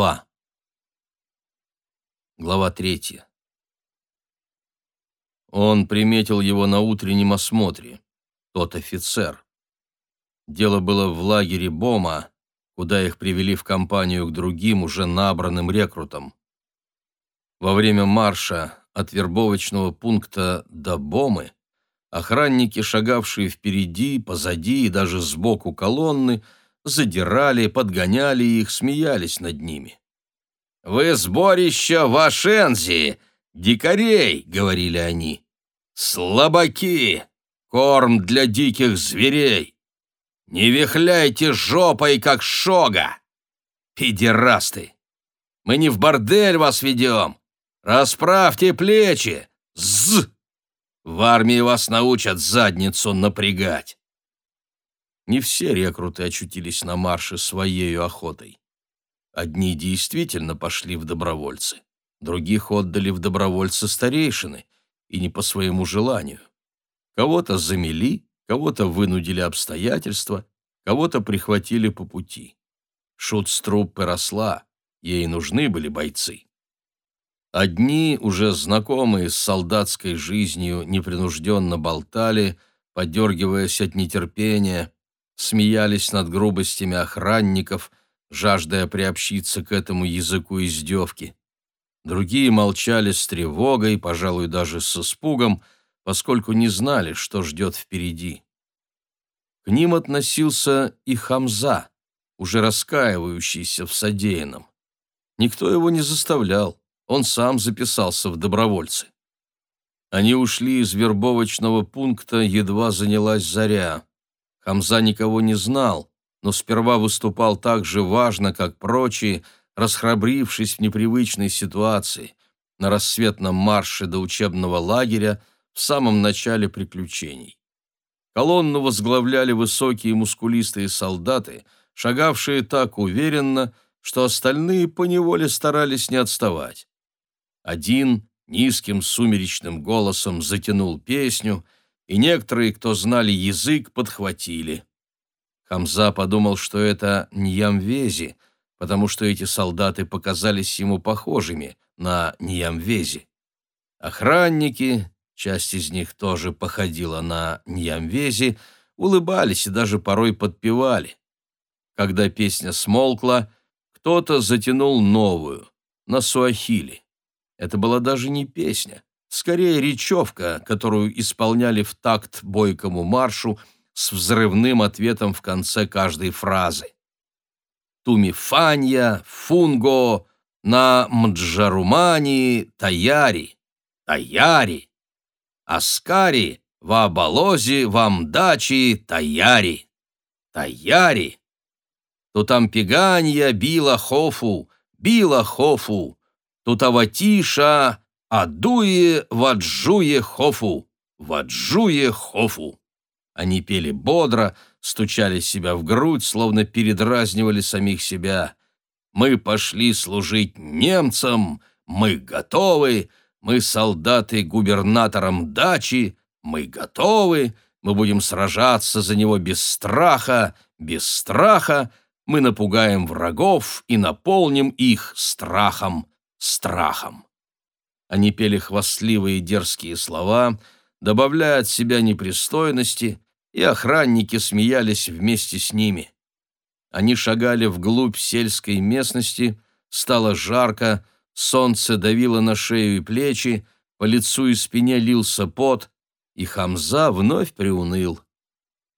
2. Глава 3. Он приметил его на утреннем осмотре. Тот офицер. Дело было в лагере Бома, куда их привели в компанию к другим, уже набранным рекрутам. Во время марша от вербовочного пункта до Бомы охранники, шагавшие впереди, позади и даже сбоку колонны, задирали, подгоняли их, смеялись над ними. «Вы сборище Вашензи, дикарей!» — говорили они. «Слабаки! Корм для диких зверей! Не вихляйте жопой, как шога! Педерасты! Мы не в бордель вас ведем! Расправьте плечи! З! В армии вас научат задницу напрягать!» Не все рекруты очутились на марше своею охотой. Одни действительно пошли в добровольцы, других отдали в добровольцы старейшины, и не по своему желанию. Кого-то замели, кого-то вынудили обстоятельства, кого-то прихватили по пути. Шутструппы росла, ей нужны были бойцы. Одни, уже знакомые с солдатской жизнью, непринужденно болтали, подергиваясь от нетерпения, смеялись над грубостями охранников, жаждая приобщиться к этому языку издевки. Другие молчали с тревогой, пожалуй, даже с испугом, поскольку не знали, что ждет впереди. К ним относился и Хамза, уже раскаивающийся в содеянном. Никто его не заставлял, он сам записался в добровольцы. Они ушли из вербовочного пункта, едва занялась заря. Хамза никого не знал, но сперва выступал так же важно, как прочие, расхрабрившись в непривычной ситуации, на рассветном марше до учебного лагеря в самом начале приключений. Колонну возглавляли высокие мускулистые солдаты, шагавшие так уверенно, что остальные поневоле старались не отставать. Один низким сумеречным голосом затянул песню — и некоторые, кто знали язык, подхватили. Хамза подумал, что это Ньямвези, потому что эти солдаты показались ему похожими на Ньямвези. Охранники, часть из них тоже походила на Ньямвези, улыбались и даже порой подпевали. Когда песня смолкла, кто-то затянул новую, на суахили. Это была даже не песня, скорее речевка, которую исполняли в такт бойкому маршу с взрывным ответом в конце каждой фразы. Тумифанья, Фунго, на Мджарумани, Таяри, Таяри, Аскари, Ваабалози, Вамдачи, Таяри, Таяри. Тутампиганья, Била Хофу, Била Хофу, Тутаватиша, «Адуе ваджуе хофу! Ваджуе хофу!» Они пели бодро, стучали себя в грудь, словно передразнивали самих себя. «Мы пошли служить немцам! Мы готовы! Мы солдаты губернаторам дачи! Мы готовы! Мы будем сражаться за него без страха, без страха! Мы напугаем врагов и наполним их страхом, страхом!» Они пели хвастливые дерзкие слова, добавляя от себя непристойности, и охранники смеялись вместе с ними. Они шагали вглубь сельской местности, стало жарко, солнце давило на шею и плечи, по лицу и спине лился пот, и Хамза вновь приуныл.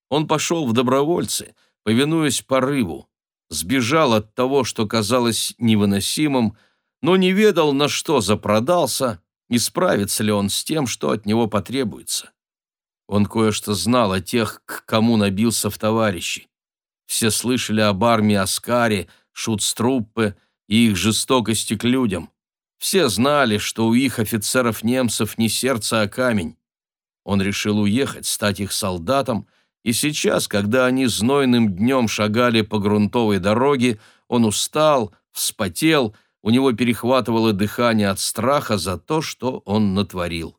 Он пошел в добровольцы, повинуясь порыву, сбежал от того, что казалось невыносимым, но не ведал, на что запродался и справится ли он с тем, что от него потребуется. Он кое-что знал о тех, к кому набился в товарищи. Все слышали об армии Аскари, Шутструппе и их жестокости к людям. Все знали, что у их офицеров-немцев не сердце, а камень. Он решил уехать, стать их солдатом, и сейчас, когда они знойным днем шагали по грунтовой дороге, он устал, вспотел у него перехватывало дыхание от страха за то, что он натворил.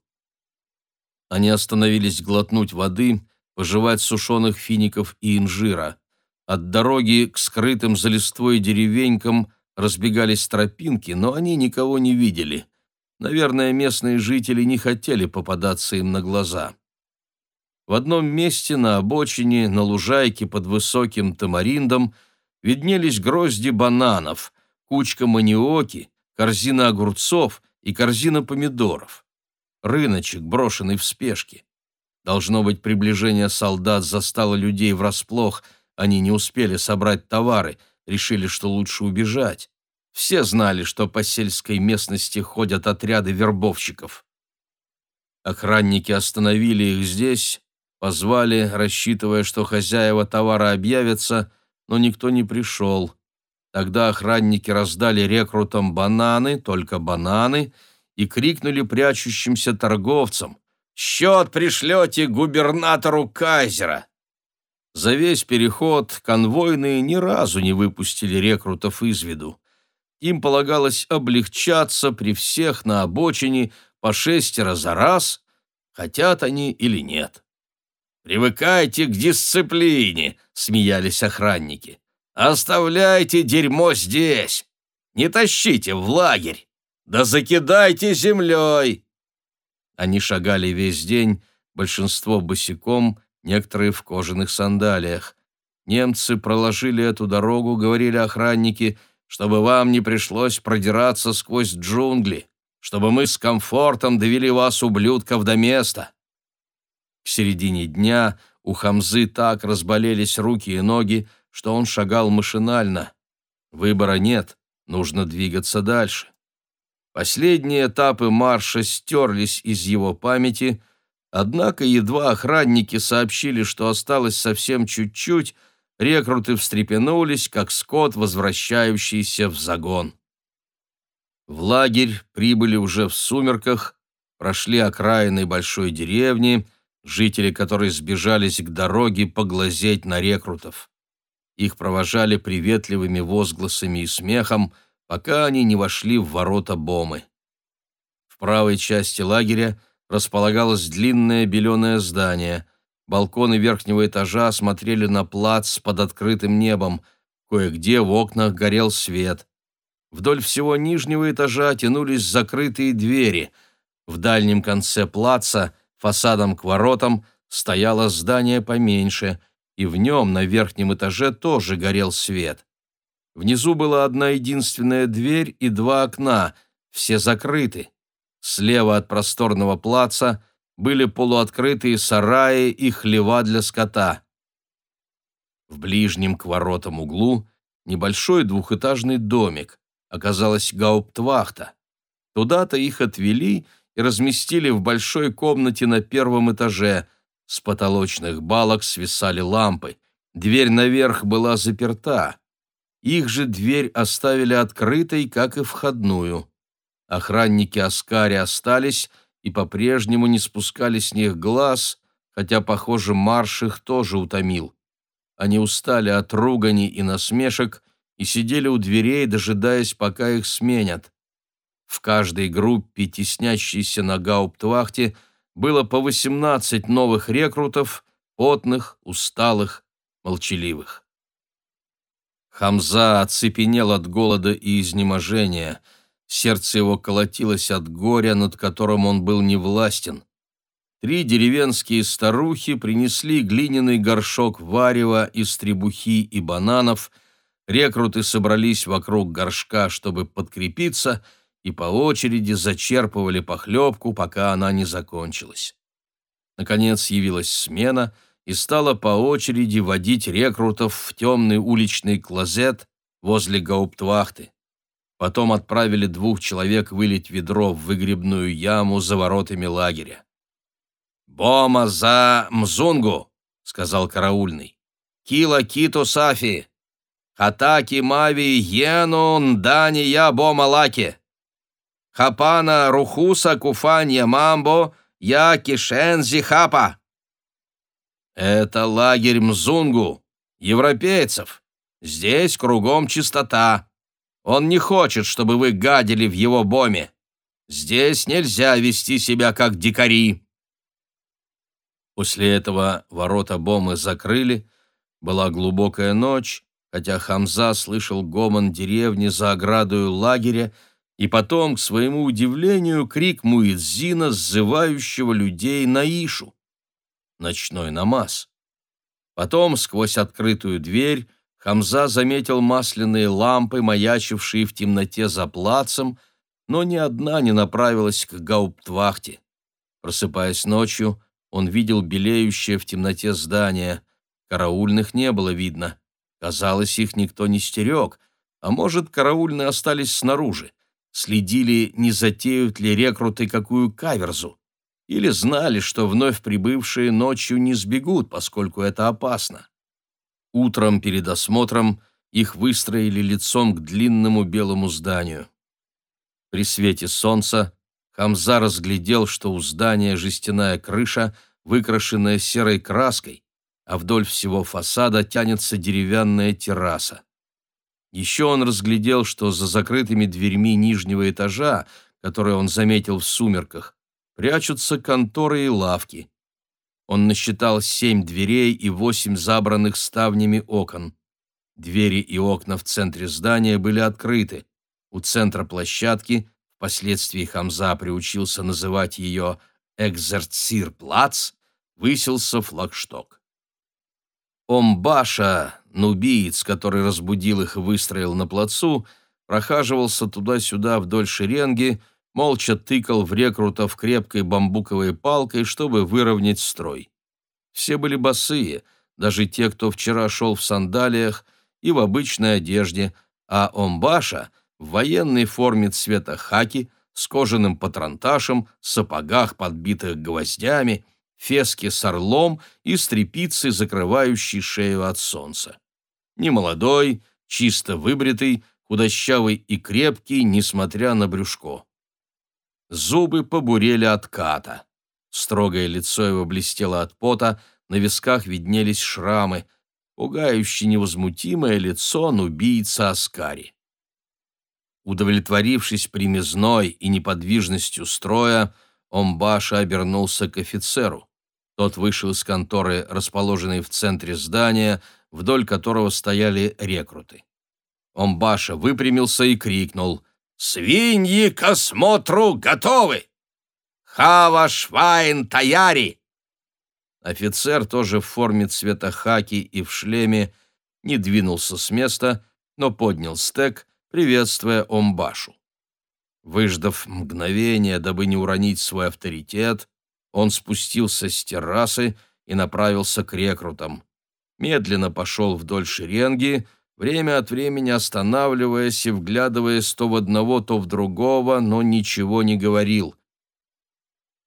Они остановились глотнуть воды, пожевать сушеных фиников и инжира. От дороги к скрытым за листвой деревенькам разбегались тропинки, но они никого не видели. Наверное, местные жители не хотели попадаться им на глаза. В одном месте на обочине, на лужайке под высоким тамариндом, виднелись грозди бананов, кучка маниоки, корзина огурцов и корзина помидоров. Рыночек, брошенный в спешке. Должно быть, приближение солдат застало людей врасплох, они не успели собрать товары, решили, что лучше убежать. Все знали, что по сельской местности ходят отряды вербовщиков. Охранники остановили их здесь, Позвали, рассчитывая, что хозяева товара объявятся, но никто не пришел. Тогда охранники раздали рекрутам бананы, только бананы, и крикнули прячущимся торговцам «Счет пришлете губернатору Кайзера!» За весь переход конвойные ни разу не выпустили рекрутов из виду. Им полагалось облегчаться при всех на обочине по шестеро за раз, хотят они или нет. «Привыкайте к дисциплине», — смеялись охранники. «Оставляйте дерьмо здесь. Не тащите в лагерь. Да закидайте землей». Они шагали весь день, большинство босиком, некоторые в кожаных сандалиях. Немцы проложили эту дорогу, говорили охранники, чтобы вам не пришлось продираться сквозь джунгли, чтобы мы с комфортом довели вас, ублюдков, до места. К середине дня у Хамзы так разболелись руки и ноги, что он шагал машинально. Выбора нет, нужно двигаться дальше. Последние этапы марша стерлись из его памяти, однако едва охранники сообщили, что осталось совсем чуть-чуть, рекруты встрепенулись, как скот, возвращающийся в загон. В лагерь прибыли уже в сумерках, прошли окраины большой деревни, жители которой сбежались к дороге поглазеть на рекрутов. Их провожали приветливыми возгласами и смехом, пока они не вошли в ворота Бомы. В правой части лагеря располагалось длинное беленое здание. Балконы верхнего этажа смотрели на плац под открытым небом. Кое-где в окнах горел свет. Вдоль всего нижнего этажа тянулись закрытые двери. В дальнем конце плаца — Фасадом к воротам стояло здание поменьше, и в нем на верхнем этаже тоже горел свет. Внизу была одна единственная дверь и два окна, все закрыты. Слева от просторного плаца были полуоткрытые сараи и хлева для скота. В ближнем к воротам углу небольшой двухэтажный домик, оказалась гауптвахта. Туда-то их отвели и разместили в большой комнате на первом этаже. С потолочных балок свисали лампы. Дверь наверх была заперта. Их же дверь оставили открытой, как и входную. Охранники Аскари остались и по-прежнему не спускали с них глаз, хотя, похоже, марш их тоже утомил. Они устали от ругани и насмешек и сидели у дверей, дожидаясь, пока их сменят. В каждой группе, теснящейся на гауптвахте, было по 18 новых рекрутов, потных, усталых, молчаливых. Хамза оцепенел от голода и изнеможения. Сердце его колотилось от горя, над которым он был невластен. Три деревенские старухи принесли глиняный горшок варева из требухи и бананов. Рекруты собрались вокруг горшка, чтобы подкрепиться — и по очереди зачерпывали похлебку, пока она не закончилась. Наконец явилась смена и стала по очереди водить рекрутов в темный уличный клозет возле гауптвахты. Потом отправили двух человек вылить ведро в выгребную яму за воротами лагеря. «Бома за Мзунгу!» — сказал караульный. «Кила киту сафи! Хатаки мави ену дани я бома лаки!» Хапана Рухуса Куфанья Мамбо, я Кишензи Хапа. Это лагерь Мзунгу, европейцев. Здесь кругом чистота. Он не хочет, чтобы вы гадили в его боме. Здесь нельзя вести себя как дикари. После этого ворота бомы закрыли. Была глубокая ночь, хотя Хамза слышал гомон деревни за оградою лагеря и потом, к своему удивлению, крик Муидзина, сзывающего людей на Ишу. Ночной намаз. Потом, сквозь открытую дверь, Хамза заметил масляные лампы, маячившие в темноте за плацем, но ни одна не направилась к гауптвахте. Просыпаясь ночью, он видел белеющее в темноте здание. Караульных не было видно. Казалось, их никто не стерег, а может, караульные остались снаружи, следили, не затеют ли рекруты какую каверзу, или знали, что вновь прибывшие ночью не сбегут, поскольку это опасно. Утром перед осмотром их выстроили лицом к длинному белому зданию. При свете солнца Хамза разглядел, что у здания жестяная крыша, выкрашенная серой краской, а вдоль всего фасада тянется деревянная терраса. Еще он разглядел, что за закрытыми дверьми нижнего этажа, которые он заметил в сумерках, прячутся конторы и лавки. Он насчитал семь дверей и восемь забранных ставнями окон. Двери и окна в центре здания были открыты. У центра площадки, впоследствии Хамза приучился называть ее «Экзерцирплац», высился флагшток. Омбаша, нубиец, который разбудил их и выстроил на плацу, прохаживался туда-сюда вдоль шеренги, молча тыкал в рекрутов крепкой бамбуковой палкой, чтобы выровнять строй. Все были босые, даже те, кто вчера шел в сандалиях и в обычной одежде, а Омбаша в военной форме цвета хаки, с кожаным патронташем, сапогах, подбитых гвоздями, феске с орлом и с закрывающей шею от солнца. Немолодой, чисто выбритый, худощавый и крепкий, несмотря на брюшко. Зубы побурели от ката. Строгое лицо его блестело от пота, на висках виднелись шрамы. Пугающе невозмутимое лицо нубийца Аскари. Удовлетворившись примизной и неподвижностью строя, Омбаша обернулся к офицеру. Тот вышел из конторы, расположенной в центре здания, вдоль которого стояли рекруты. Омбаша выпрямился и крикнул «Свиньи к осмотру готовы! Хава Швайн Таяри!» Офицер, тоже в форме цвета хаки и в шлеме, не двинулся с места, но поднял стек, приветствуя Омбашу. Выждав мгновение, дабы не уронить свой авторитет, он спустился с террасы и направился к рекрутам. Медленно пошел вдоль шеренги, время от времени останавливаясь и вглядываясь то в одного, то в другого, но ничего не говорил.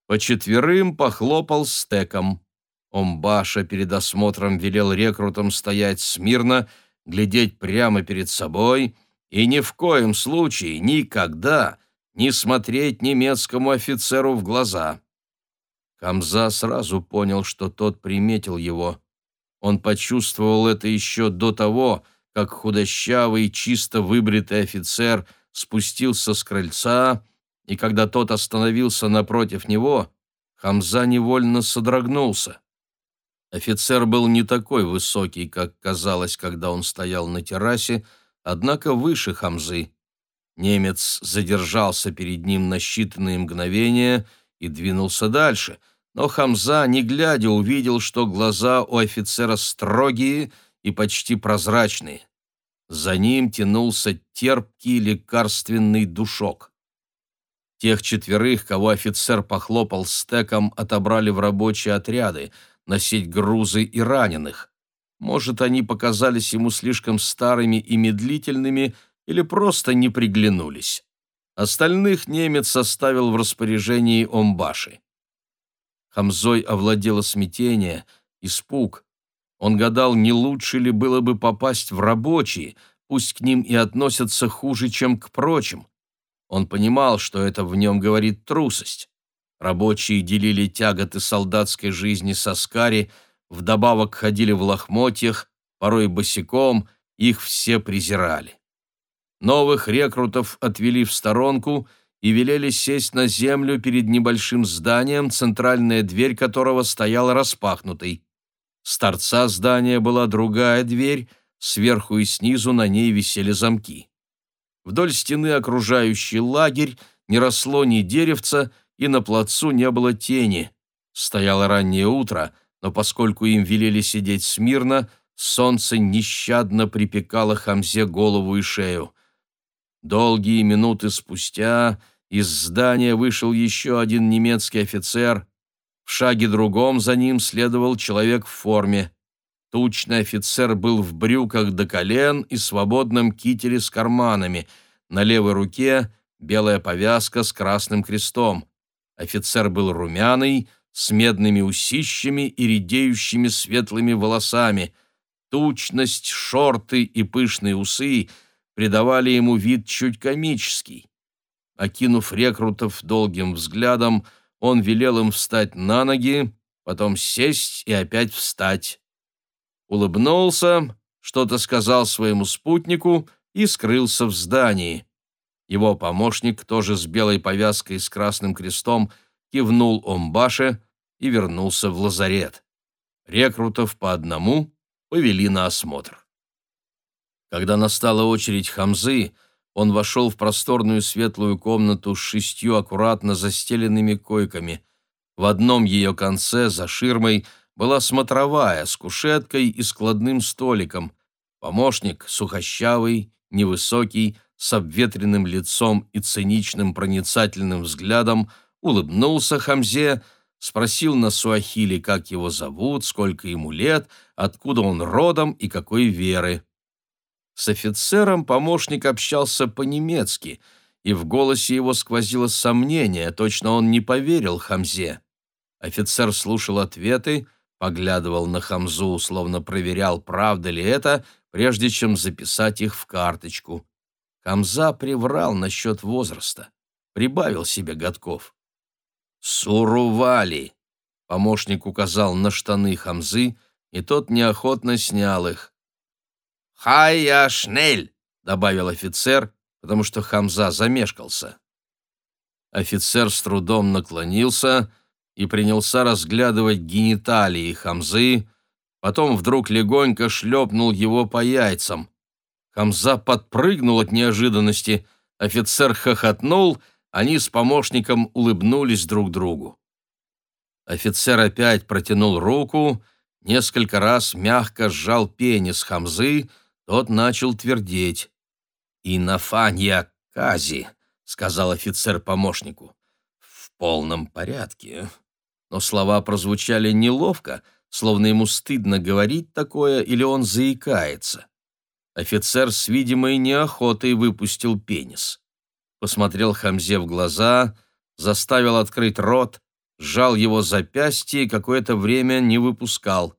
По четверым похлопал стеком. Омбаша перед осмотром велел рекрутам стоять смирно, глядеть прямо перед собой и ни в коем случае, никогда не смотреть немецкому офицеру в глаза. Камза сразу понял, что тот приметил его. Он почувствовал это еще до того, как худощавый, чисто выбритый офицер спустился с крыльца, и когда тот остановился напротив него, Хамза невольно содрогнулся. Офицер был не такой высокий, как казалось, когда он стоял на террасе, однако выше Хамзы. Немец задержался перед ним на считанные мгновения — и двинулся дальше, но Хамза, не глядя, увидел, что глаза у офицера строгие и почти прозрачные. За ним тянулся терпкий лекарственный душок. Тех четверых, кого офицер похлопал стеком, отобрали в рабочие отряды, носить грузы и раненых. Может, они показались ему слишком старыми и медлительными или просто не приглянулись. Остальных немец оставил в распоряжении Омбаши. Хамзой овладело смятение, испуг. Он гадал, не лучше ли было бы попасть в рабочие, пусть к ним и относятся хуже, чем к прочим. Он понимал, что это в нем говорит трусость. Рабочие делили тяготы солдатской жизни с Аскари, вдобавок ходили в лохмотьях, порой босиком, их все презирали. Новых рекрутов отвели в сторонку и велели сесть на землю перед небольшим зданием, центральная дверь которого стояла распахнутой. С торца здания была другая дверь, сверху и снизу на ней висели замки. Вдоль стены окружающий лагерь не росло ни деревца, и на плацу не было тени. Стояло раннее утро, но поскольку им велели сидеть смирно, солнце нещадно припекало Хамзе голову и шею. Долгие минуты спустя из здания вышел еще один немецкий офицер. В шаге другом за ним следовал человек в форме. Тучный офицер был в брюках до колен и свободном кителе с карманами. На левой руке белая повязка с красным крестом. Офицер был румяный, с медными усищами и редеющими светлыми волосами. Тучность, шорты и пышные усы — придавали ему вид чуть комический. Окинув рекрутов долгим взглядом, он велел им встать на ноги, потом сесть и опять встать. Улыбнулся, что-то сказал своему спутнику и скрылся в здании. Его помощник, тоже с белой повязкой с красным крестом, кивнул Омбаше и вернулся в лазарет. Рекрутов по одному повели на осмотр. Когда настала очередь Хамзы, он вошел в просторную светлую комнату с шестью аккуратно застеленными койками. В одном ее конце, за ширмой, была смотровая с кушеткой и складным столиком. Помощник, сухощавый, невысокий, с обветренным лицом и циничным проницательным взглядом, улыбнулся Хамзе, спросил на суахили, как его зовут, сколько ему лет, откуда он родом и какой веры. С офицером помощник общался по-немецки, и в голосе его сквозило сомнение, точно он не поверил Хамзе. Офицер слушал ответы, поглядывал на Хамзу, словно проверял, правда ли это, прежде чем записать их в карточку. Хамза приврал насчет возраста, прибавил себе годков. «Сурували!» — помощник указал на штаны Хамзы, и тот неохотно снял их. «Хайя шнель!» — добавил офицер, потому что Хамза замешкался. Офицер с трудом наклонился и принялся разглядывать гениталии Хамзы, потом вдруг легонько шлепнул его по яйцам. Хамза подпрыгнул от неожиданности, офицер хохотнул, они с помощником улыбнулись друг другу. Офицер опять протянул руку, несколько раз мягко сжал пенис Хамзы, тот начал твердеть. «Инофанья Кази», — сказал офицер помощнику. «В полном порядке». Но слова прозвучали неловко, словно ему стыдно говорить такое или он заикается. Офицер с видимой неохотой выпустил пенис. Посмотрел Хамзе в глаза, заставил открыть рот, сжал его запястье и какое-то время не выпускал.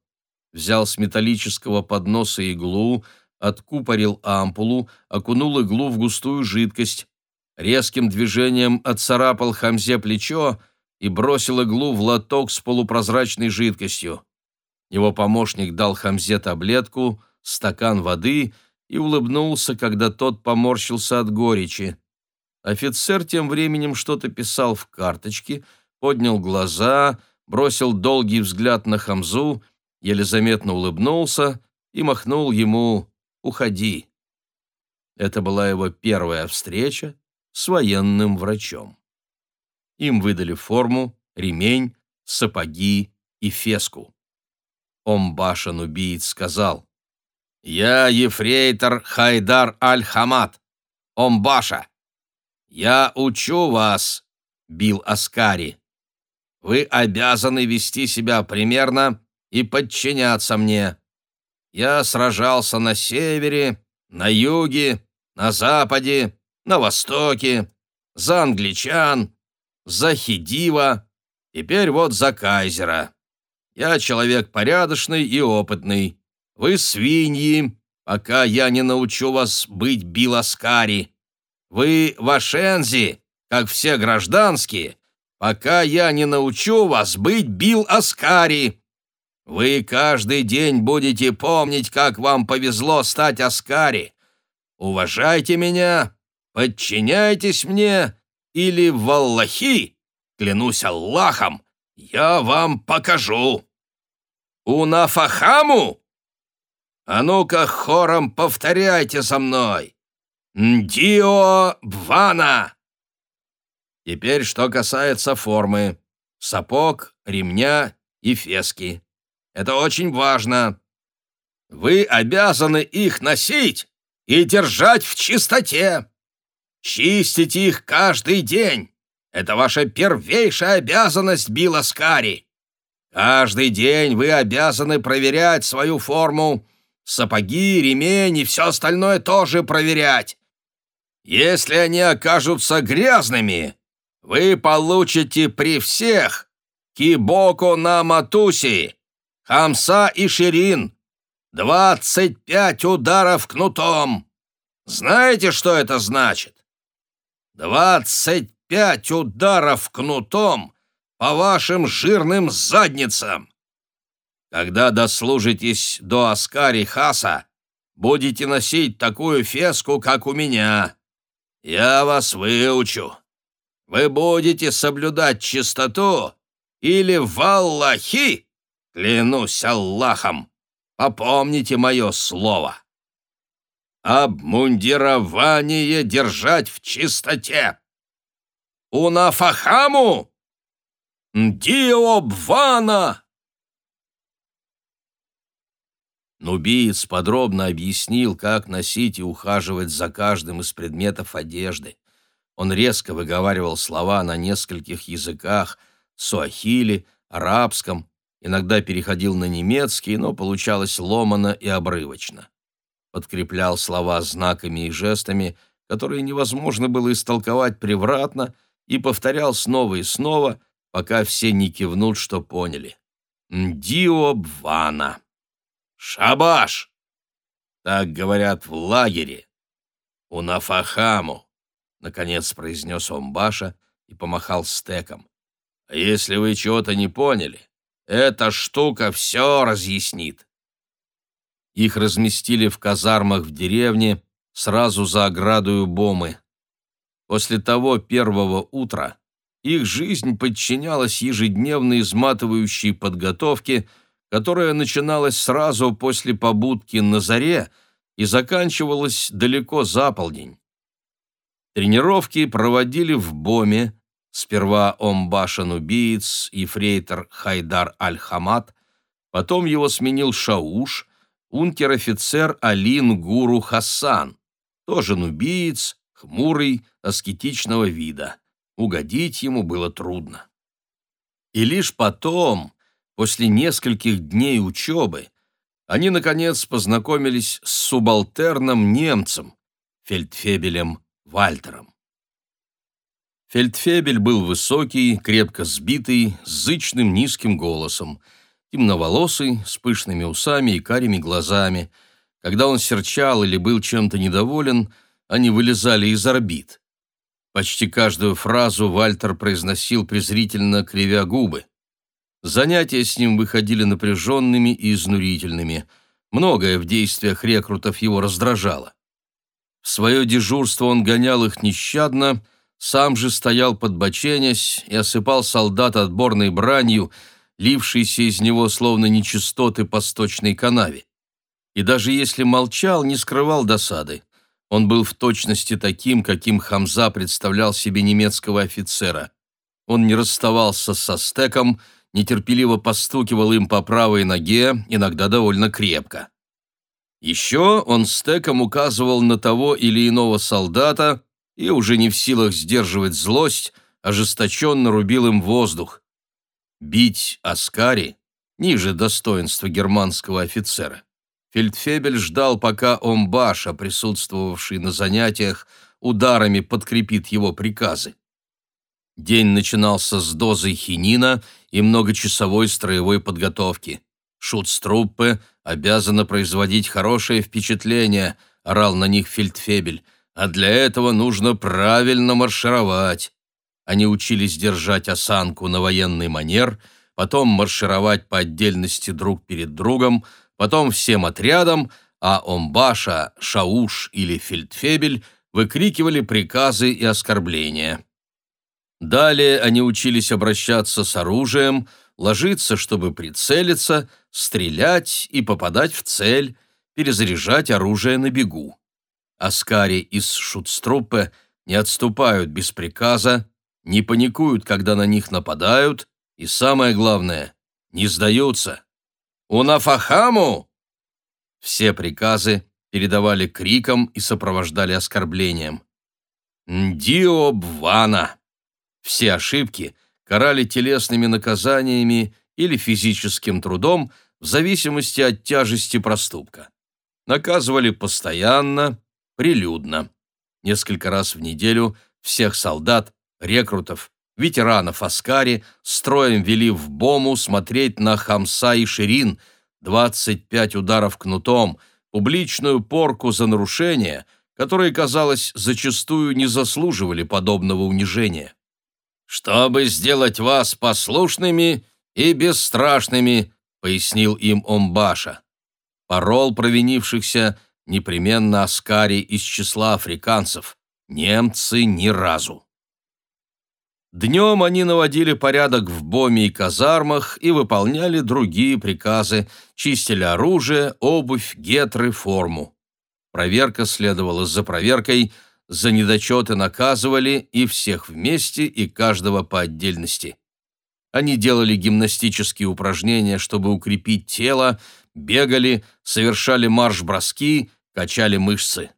Взял с металлического подноса иглу, откупорил ампулу, окунул иглу в густую жидкость, резким движением отцарапал Хамзе плечо и бросил иглу в лоток с полупрозрачной жидкостью. Его помощник дал Хамзе таблетку, стакан воды и улыбнулся, когда тот поморщился от горечи. Офицер тем временем что-то писал в карточке, поднял глаза, бросил долгий взгляд на Хамзу, еле заметно улыбнулся и махнул ему уходи». Это была его первая встреча с военным врачом. Им выдали форму, ремень, сапоги и феску. Омбашан-убиец сказал, «Я ефрейтор Хайдар Аль-Хамад, Омбаша. Я учу вас, — бил Аскари. Вы обязаны вести себя примерно и подчиняться мне. Я сражался на севере, на юге, на западе, на востоке, за англичан, за Хидива, теперь вот за кайзера. Я человек порядочный и опытный. Вы свиньи, пока я не научу вас быть биласкари. Вы вашензи, как все гражданские, пока я не научу вас быть бил-аскари. Вы каждый день будете помнить, как вам повезло стать Аскари. Уважайте меня, подчиняйтесь мне, или в Аллахи, клянусь Аллахом, я вам покажу. Унафахаму!» А ну-ка хором повторяйте за мной. Дио Бвана. Теперь что касается формы. Сапог, ремня и фески. Это очень важно. Вы обязаны их носить и держать в чистоте. Чистите их каждый день. Это ваша первейшая обязанность, Биласкари. Каждый день вы обязаны проверять свою форму, сапоги, ремень и все остальное тоже проверять. Если они окажутся грязными, вы получите при всех кибоку на матуси, хамса и ширин, двадцать пять ударов кнутом. Знаете, что это значит? Двадцать пять ударов кнутом по вашим жирным задницам. Когда дослужитесь до Аскари Хаса, будете носить такую феску, как у меня. Я вас выучу. Вы будете соблюдать чистоту или валлахи, клянусь Аллахом, попомните мое слово. Обмундирование держать в чистоте. Унафахаму! Диобвана! Нубиец подробно объяснил, как носить и ухаживать за каждым из предметов одежды. Он резко выговаривал слова на нескольких языках — суахили, арабском, иногда переходил на немецкий, но получалось ломано и обрывочно. Подкреплял слова знаками и жестами, которые невозможно было истолковать превратно, и повторял снова и снова, пока все не кивнут, что поняли. «Ндио-бвана». «Шабаш!» Так говорят в лагере. «Унафахаму!» — наконец произнес Омбаша и помахал стеком. «А если вы чего-то не поняли, эта штука все разъяснит». Их разместили в казармах в деревне, сразу за оградою Бомы. После того первого утра их жизнь подчинялась ежедневной изматывающей подготовке — которая начиналась сразу после побудки на заре и заканчивалась далеко за полдень. Тренировки проводили в Боме, сперва Омбашан-убиец и фрейтор Хайдар Аль-Хамад, потом его сменил Шауш, унтер-офицер Алин Гуру Хасан, тоже нубиец, хмурый, аскетичного вида. Угодить ему было трудно. И лишь потом, После нескольких дней учебы они, наконец, познакомились с субалтерном немцем, фельдфебелем Вальтером. Фельдфебель был высокий, крепко сбитый, с зычным низким голосом, темноволосый, с пышными усами и карими глазами. Когда он серчал или был чем-то недоволен, они вылезали из орбит. Почти каждую фразу Вальтер произносил презрительно, кривя губы. Занятия с ним выходили напряженными и изнурительными. Многое в действиях рекрутов его раздражало. В свое дежурство он гонял их нещадно, сам же стоял подбоченясь и осыпал солдат отборной бранью, лившейся из него словно нечистоты по сточной канаве. И даже если молчал, не скрывал досады. Он был в точности таким, каким Хамза представлял себе немецкого офицера. Он не расставался со стеком, нетерпеливо постукивал им по правой ноге, иногда довольно крепко. Еще он стеком указывал на того или иного солдата и, уже не в силах сдерживать злость, ожесточенно рубил им воздух. Бить Аскари ниже достоинства германского офицера. Фельдфебель ждал, пока Омбаша, присутствовавший на занятиях, ударами подкрепит его приказы. День начинался с дозы хинина и многочасовой строевой подготовки. Шутструппе обязана производить хорошее впечатление, орал на них фельдфебель, а для этого нужно правильно маршировать. Они учились держать осанку на военный манер, потом маршировать по отдельности друг перед другом, потом всем отрядом, а Омбаша, Шауш или Фельдфебель выкрикивали приказы и оскорбления. Далее они учились обращаться с оружием, ложиться, чтобы прицелиться, стрелять и попадать в цель, перезаряжать оружие на бегу. Аскари из Шутструппе не отступают без приказа, не паникуют, когда на них нападают, и самое главное, не сдаются. «Унафахаму!» Все приказы передавали криком и сопровождали оскорблением. «Ндиобвана!» Все ошибки карали телесными наказаниями или физическим трудом в зависимости от тяжести проступка. Наказывали постоянно, прилюдно. Несколько раз в неделю всех солдат, рекрутов, ветеранов Аскари строем вели в Бому смотреть на Хамса и Ширин, 25 ударов кнутом, публичную порку за нарушения, которые, казалось, зачастую не заслуживали подобного унижения. «Чтобы сделать вас послушными и бесстрашными», — пояснил им Омбаша. Парол провинившихся непременно Аскари из числа африканцев, немцы ни разу. Днем они наводили порядок в боме и казармах и выполняли другие приказы, чистили оружие, обувь, гетры, форму. Проверка следовала за проверкой, за недочеты наказывали и всех вместе, и каждого по отдельности. Они делали гимнастические упражнения, чтобы укрепить тело, бегали, совершали марш-броски, качали мышцы.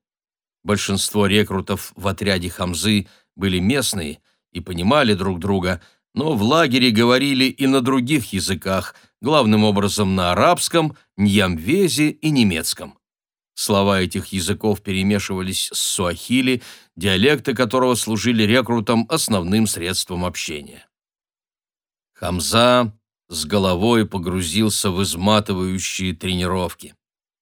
Большинство рекрутов в отряде Хамзы были местные и понимали друг друга, но в лагере говорили и на других языках, главным образом на арабском, ньямвезе и немецком. Слова этих языков перемешивались с суахили, диалекты которого служили рекрутам основным средством общения. Хамза с головой погрузился в изматывающие тренировки.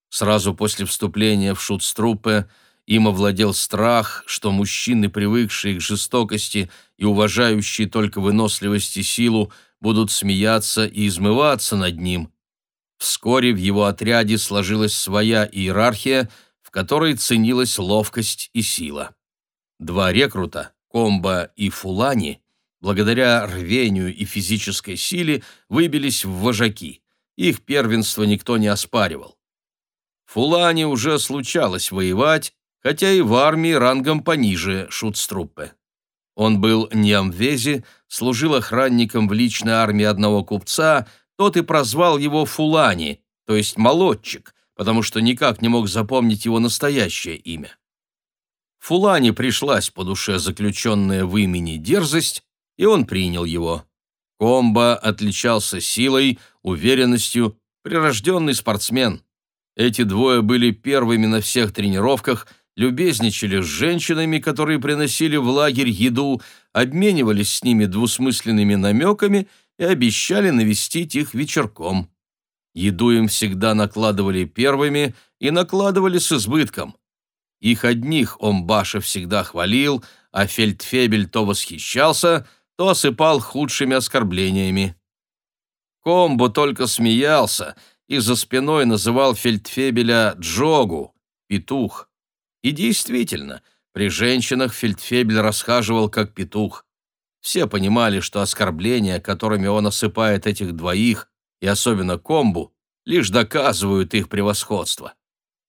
Сразу после вступления в шутструппе им овладел страх, что мужчины, привыкшие к жестокости и уважающие только выносливость и силу, будут смеяться и измываться над ним. Вскоре в его отряде сложилась своя иерархия, в которой ценилась ловкость и сила. Два рекрута, Комба и Фулани, благодаря рвению и физической силе, выбились в вожаки. Их первенство никто не оспаривал. Фулани уже случалось воевать, хотя и в армии рангом пониже Шутструппе. Он был Ньямвези, служил охранником в личной армии одного купца, тот и прозвал его Фулани, то есть молодчик, потому что никак не мог запомнить его настоящее имя. Фулани пришлась по душе заключенная в имени дерзость, и он принял его. Комба отличался силой, уверенностью, прирожденный спортсмен. Эти двое были первыми на всех тренировках, любезничали с женщинами, которые приносили в лагерь еду, обменивались с ними двусмысленными намеками и обещали навестить их вечерком. Еду им всегда накладывали первыми и накладывали с избытком. Их одних Омбаша всегда хвалил, а Фельдфебель то восхищался, то осыпал худшими оскорблениями. Комбо только смеялся — и за спиной называл фельдфебеля Джогу, петух. И действительно, при женщинах фельдфебель расхаживал как петух. Все понимали, что оскорбления, которыми он осыпает этих двоих, и особенно комбу, лишь доказывают их превосходство.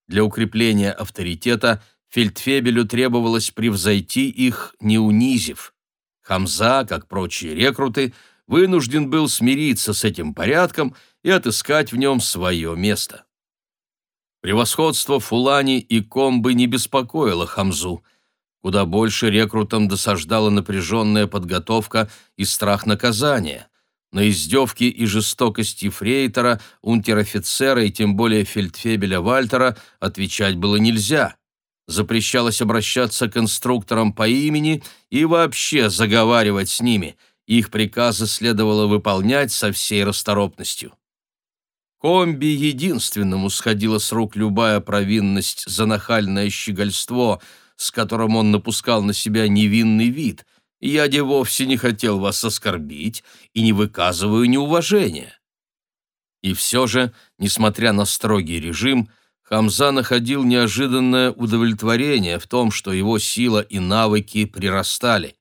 Для укрепления авторитета фельдфебелю требовалось превзойти их, не унизив. Хамза, как прочие рекруты, вынужден был смириться с этим порядком и отыскать в нем свое место. Превосходство Фулани и Комбы не беспокоило Хамзу. Куда больше рекрутам досаждала напряженная подготовка и страх наказания. На издевки и жестокости фрейтора, унтер-офицера и тем более фельдфебеля Вальтера отвечать было нельзя. Запрещалось обращаться к инструкторам по имени и вообще заговаривать с ними. Их приказы следовало выполнять со всей расторопностью. Комби единственному сходила с рук любая провинность за нахальное щегольство, с которым он напускал на себя невинный вид. Я де вовсе не хотел вас оскорбить и не выказываю неуважения. И все же, несмотря на строгий режим, Хамза находил неожиданное удовлетворение в том, что его сила и навыки прирастали.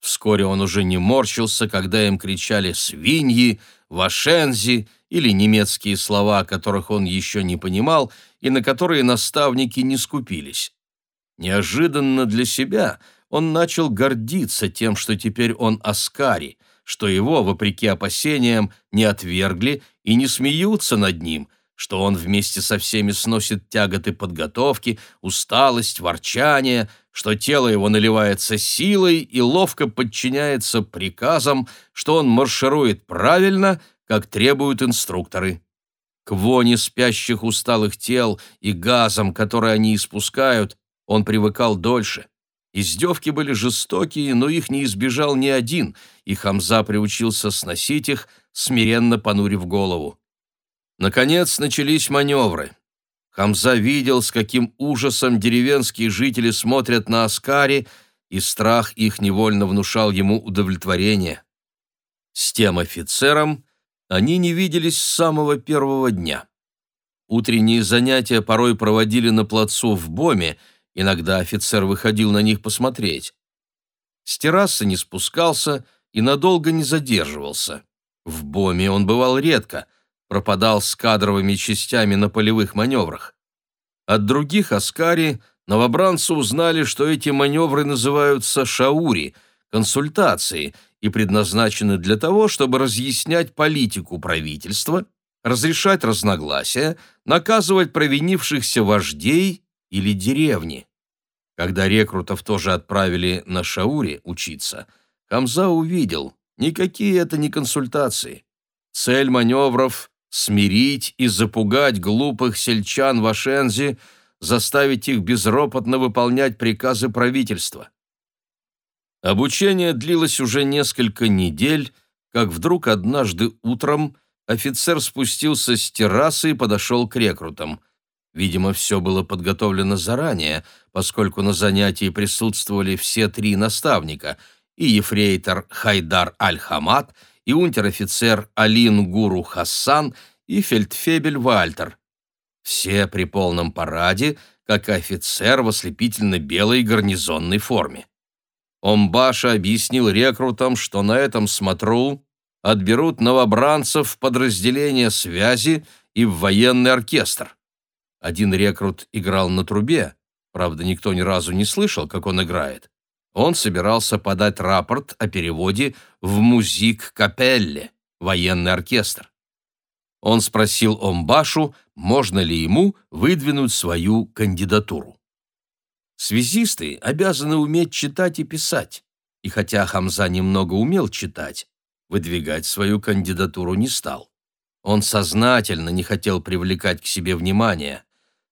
Вскоре он уже не морщился, когда им кричали «свиньи», «вашензи» или немецкие слова, которых он еще не понимал и на которые наставники не скупились. Неожиданно для себя он начал гордиться тем, что теперь он Аскари, что его, вопреки опасениям, не отвергли и не смеются над ним, что он вместе со всеми сносит тяготы подготовки, усталость, ворчание, что тело его наливается силой и ловко подчиняется приказам, что он марширует правильно, как требуют инструкторы. К воне спящих усталых тел и газам, которые они испускают, он привыкал дольше. Издевки были жестокие, но их не избежал ни один, и Хамза приучился сносить их, смиренно понурив голову. Наконец начались маневры. Хамза видел, с каким ужасом деревенские жители смотрят на Аскари, и страх их невольно внушал ему удовлетворение. С тем офицером они не виделись с самого первого дня. Утренние занятия порой проводили на плацу в Боме, Иногда офицер выходил на них посмотреть. С террасы не спускался и надолго не задерживался. В Боме он бывал редко, пропадал с кадровыми частями на полевых маневрах. От других Аскари новобранцы узнали, что эти маневры называются шаури, консультации, и предназначены для того, чтобы разъяснять политику правительства, разрешать разногласия, наказывать провинившихся вождей или деревни. Когда рекрутов тоже отправили на Шауре учиться, Хамза увидел, никакие это не консультации. Цель маневров — смирить и запугать глупых сельчан в Ашензе, заставить их безропотно выполнять приказы правительства. Обучение длилось уже несколько недель, как вдруг однажды утром офицер спустился с террасы и подошел к рекрутам — Видимо, все было подготовлено заранее, поскольку на занятии присутствовали все три наставника – и ефрейтор Хайдар Аль-Хамад, и унтер-офицер Алин Гуру Хассан, и фельдфебель Вальтер. Все при полном параде, как офицер в ослепительно-белой гарнизонной форме. Омбаша объяснил рекрутам, что на этом смотру отберут новобранцев в подразделение связи и в военный оркестр. Один рекрут играл на трубе, правда, никто ни разу не слышал, как он играет. Он собирался подать рапорт о переводе в музик-капелле, военный оркестр. Он спросил Омбашу, можно ли ему выдвинуть свою кандидатуру. Связисты обязаны уметь читать и писать, и хотя Хамза немного умел читать, выдвигать свою кандидатуру не стал. Он сознательно не хотел привлекать к себе внимание.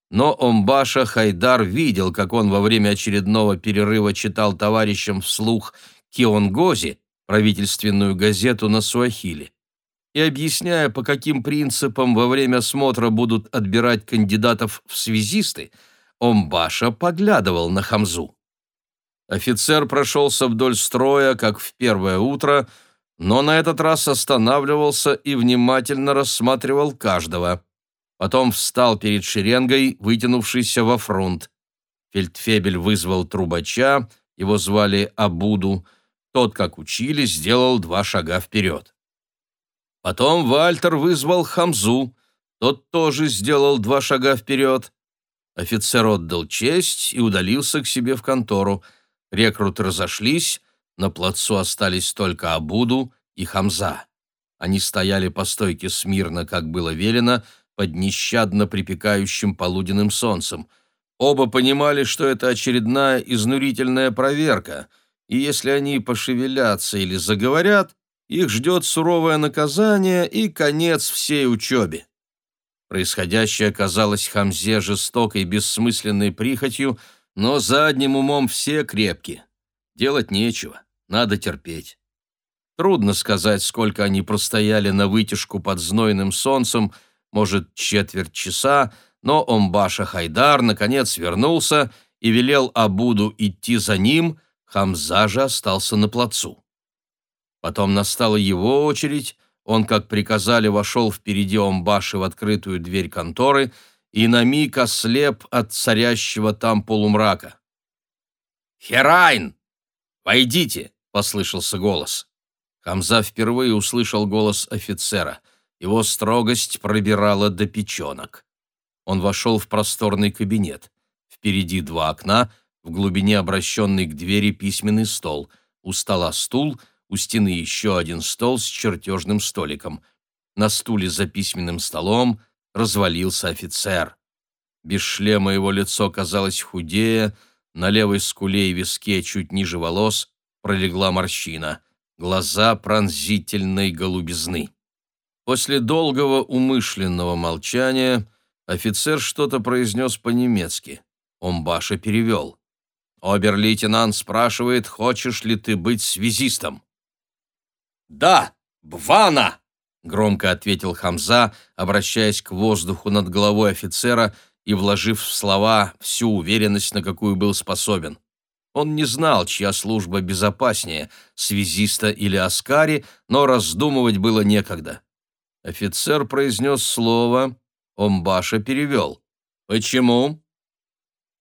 Но Омбаша Хайдар видел, как он во время очередного перерыва читал товарищам вслух «Кионгози», правительственную газету на Суахили. И объясняя, по каким принципам во время смотра будут отбирать кандидатов в связисты, Омбаша поглядывал на Хамзу. Офицер прошелся вдоль строя, как в первое утро, но на этот раз останавливался и внимательно рассматривал каждого. Потом встал перед шеренгой, вытянувшийся во фронт. Фельдфебель вызвал трубача, его звали Абуду. Тот, как учили, сделал два шага вперед. Потом Вальтер вызвал Хамзу. Тот тоже сделал два шага вперед. Офицер отдал честь и удалился к себе в контору. Рекруты разошлись, на плацу остались только Абуду и Хамза. Они стояли по стойке смирно, как было велено, под нещадно припекающим полуденным солнцем. Оба понимали, что это очередная изнурительная проверка, и если они пошевелятся или заговорят, их ждет суровое наказание и конец всей учебе. Происходящее казалось Хамзе жестокой, бессмысленной прихотью, но задним умом все крепки. Делать нечего, надо терпеть. Трудно сказать, сколько они простояли на вытяжку под знойным солнцем, может, четверть часа, но Омбаша Хайдар наконец вернулся и велел Абуду идти за ним, Хамза же остался на плацу. Потом настала его очередь, он, как приказали, вошел впереди Омбаши в открытую дверь конторы и на миг ослеп от царящего там полумрака. «Херайн! Войдите!» — послышался голос. Хамза впервые услышал голос офицера — Его строгость пробирала до печенок. Он вошел в просторный кабинет. Впереди два окна, в глубине обращенный к двери письменный стол, у стола стул, у стены еще один стол с чертежным столиком. На стуле за письменным столом развалился офицер. Без шлема его лицо казалось худее, на левой скуле и виске чуть ниже волос пролегла морщина, глаза пронзительной голубизны. После долгого умышленного молчания офицер что-то произнес по-немецки. Омбаша перевел. Обер-лейтенант спрашивает, хочешь ли ты быть связистом. «Да, Бвана!» — громко ответил Хамза, обращаясь к воздуху над головой офицера и вложив в слова всю уверенность, на какую был способен. Он не знал, чья служба безопаснее, связиста или аскари, но раздумывать было некогда. Офицер произнес слово, Омбаша перевел. «Почему?»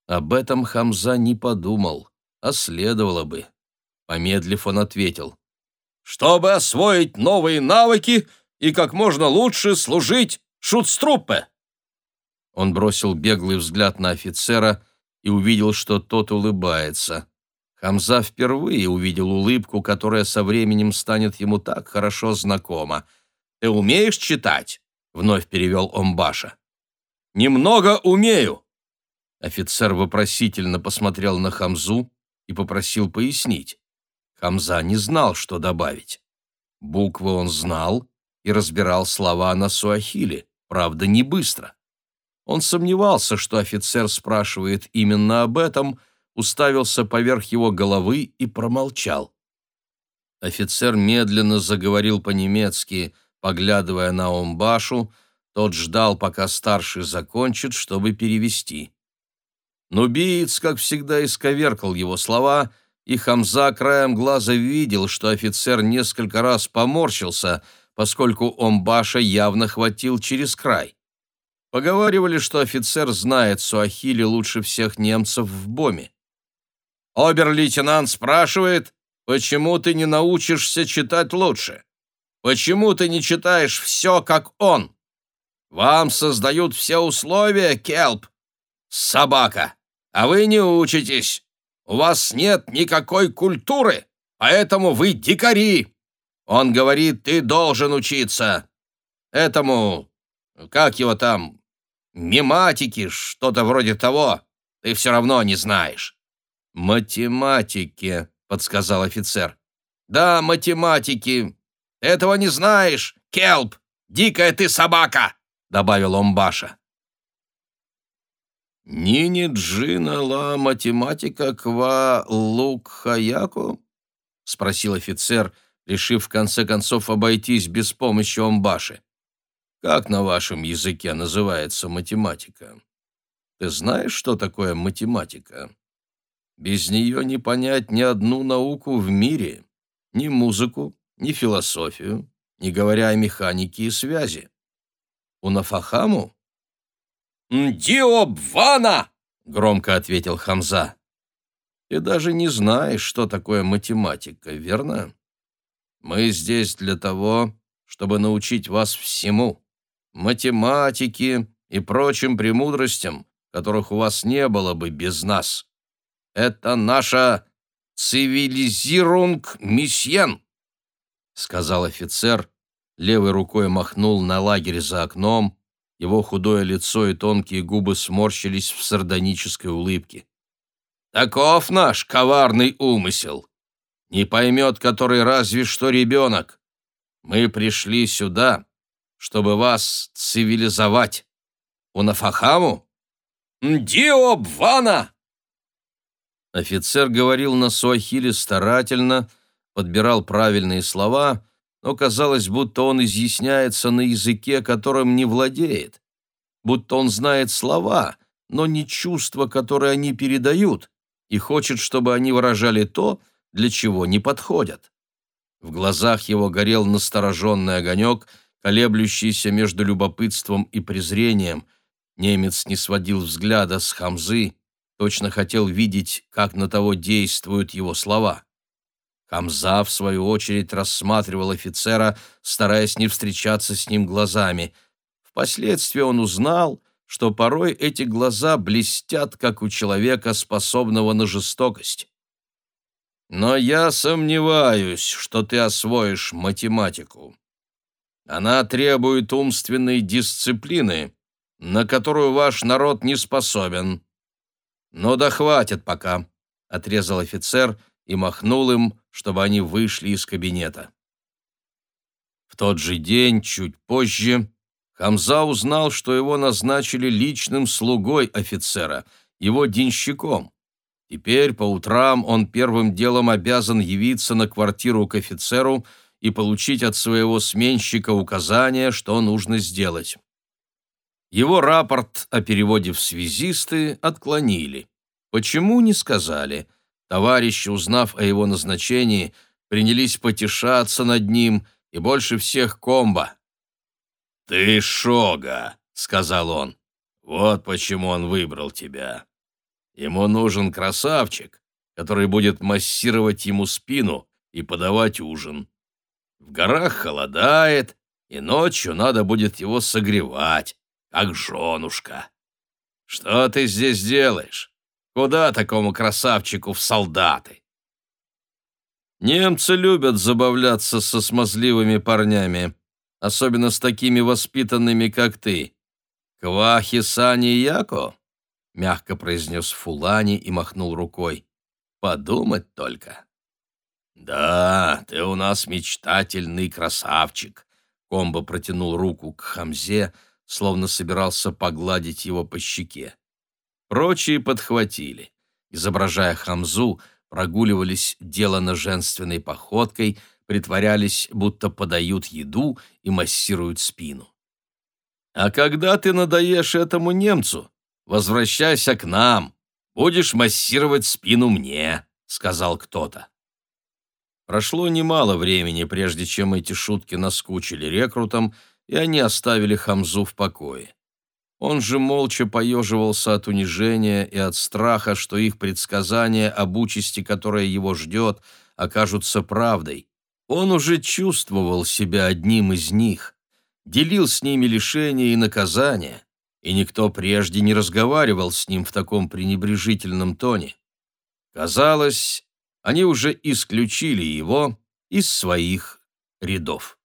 Об этом Хамза не подумал, а следовало бы. Помедлив, он ответил. «Чтобы освоить новые навыки и как можно лучше служить шутструппе!» Он бросил беглый взгляд на офицера и увидел, что тот улыбается. Хамза впервые увидел улыбку, которая со временем станет ему так хорошо знакома. «Ты умеешь читать?» — вновь перевел Омбаша. «Немного умею». Офицер вопросительно посмотрел на Хамзу и попросил пояснить. Хамза не знал, что добавить. Буквы он знал и разбирал слова на суахили, правда, не быстро. Он сомневался, что офицер спрашивает именно об этом, уставился поверх его головы и промолчал. Офицер медленно заговорил по-немецки, поглядывая на Омбашу, тот ждал, пока старший закончит, чтобы перевести. Нубиец, как всегда, исковеркал его слова, и Хамза краем глаза видел, что офицер несколько раз поморщился, поскольку Омбаша явно хватил через край. Поговаривали, что офицер знает суахили лучше всех немцев в Боме. Обер-лейтенант спрашивает, почему ты не научишься читать лучше? Почему ты не читаешь все, как он? Вам создают все условия, Келп. Собака. А вы не учитесь. У вас нет никакой культуры, поэтому вы дикари. Он говорит, ты должен учиться. Этому, как его там, Мематики, что-то вроде того. Ты все равно не знаешь». «Математики», — подсказал офицер. «Да, математики. Этого не знаешь, Келп. Дикая ты собака», — добавил Омбаша. «Нини джина ла математика ква лук хаяку?» — спросил офицер, решив в конце концов обойтись без помощи Омбаши. Как на вашем языке называется математика? Ты знаешь, что такое математика? Без нее не понять ни одну науку в мире, ни музыку, ни философию, не говоря о механике и связи. У Нафахаму? «Диобвана!» — громко ответил Хамза. «Ты даже не знаешь, что такое математика, верно? Мы здесь для того, чтобы научить вас всему математике и прочим премудростям, которых у вас не было бы без нас. Это наша цивилизирунг миссиен, сказал офицер, левой рукой махнул на лагерь за окном, его худое лицо и тонкие губы сморщились в сардонической улыбке. Таков наш коварный умысел. Не поймет, который разве что ребенок. Мы пришли сюда, чтобы вас цивилизовать. Унафахаму? Диобвана!» Офицер говорил на суахиле старательно, подбирал правильные слова, но казалось, будто он изъясняется на языке, которым не владеет, будто он знает слова, но не чувства, которые они передают, и хочет, чтобы они выражали то, для чего не подходят. В глазах его горел настороженный огонек — колеблющийся между любопытством и презрением. Немец не сводил взгляда с Хамзы, точно хотел видеть, как на того действуют его слова. Хамза, в свою очередь, рассматривал офицера, стараясь не встречаться с ним глазами. Впоследствии он узнал, что порой эти глаза блестят, как у человека, способного на жестокость. «Но я сомневаюсь, что ты освоишь математику. Она требует умственной дисциплины, на которую ваш народ не способен. Но да хватит пока», — отрезал офицер и махнул им, чтобы они вышли из кабинета. В тот же день, чуть позже, Хамза узнал, что его назначили личным слугой офицера, его денщиком. Теперь по утрам он первым делом обязан явиться на квартиру к офицеру и получить от своего сменщика указания, что нужно сделать. Его рапорт о переводе в связисты отклонили. Почему, не сказали – Товарищи, узнав о его назначении, принялись потешаться над ним, и больше всех комбо. «Ты Шога», — сказал он. «Вот почему он выбрал тебя. Ему нужен красавчик, который будет массировать ему спину и подавать ужин. В горах холодает, и ночью надо будет его согревать, как женушка. Что ты здесь делаешь? Куда такому красавчику в солдаты? Немцы любят забавляться со смазливыми парнями, особенно с такими воспитанными, как ты. Квахи Сани Яко, мягко произнес Фулани и махнул рукой. Подумать только. Да, ты у нас мечтательный красавчик. Комбо протянул руку к Хамзе, словно собирался погладить его по щеке. Прочие подхватили. Изображая Хамзу, прогуливались делано женственной походкой, притворялись, будто подают еду и массируют спину. «А когда ты надоешь этому немцу, возвращайся к нам, будешь массировать спину мне», — сказал кто-то. Прошло немало времени, прежде чем эти шутки наскучили рекрутам, и они оставили Хамзу в покое. Он же молча поеживался от унижения и от страха, что их предсказания об участи, которая его ждет, окажутся правдой. Он уже чувствовал себя одним из них, делил с ними лишения и наказания, и никто прежде не разговаривал с ним в таком пренебрежительном тоне. Казалось, они уже исключили его из своих рядов.